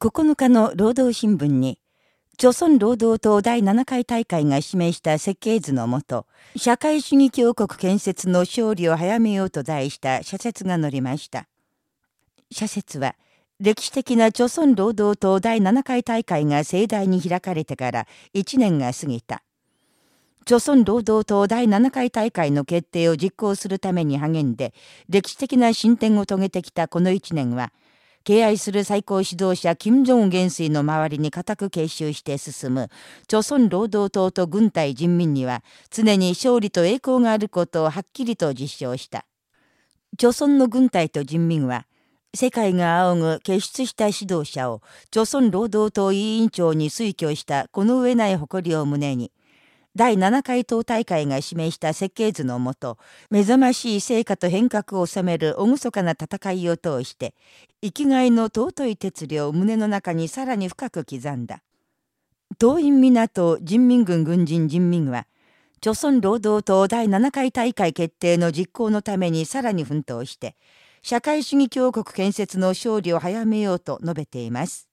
9日の労働新聞に、朝鮮労働党第7回大会が指名した設計図のもと、社会主義強国建設の勝利を早めようと題した社説が載りました。社説は、歴史的な朝鮮労働党第7回大会が盛大に開かれてから1年が過ぎた。朝鮮労働党第7回大会の決定を実行するために励んで、歴史的な進展を遂げてきたこの1年は、敬愛する最高指導者金正恩元帥の周りに固く継承して進む、朝鮮労働党と軍隊人民には、常に勝利と栄光があることをはっきりと実証した。朝鮮の軍隊と人民は、世界が仰ぐ傑出した指導者を、朝鮮労働党委員長に推挙したこの上ない誇りを胸に、第7回党大会が指名した設計図のもと、目覚ましい成果と変革を収める厳かな戦いを通して、生きがいの尊い哲理を胸の中にさらに深く刻んだ。党員港人民軍軍人人民は、朝鮮労働党第7回大会決定の実行のためにさらに奮闘して、社会主義強国建設の勝利を早めようと述べています。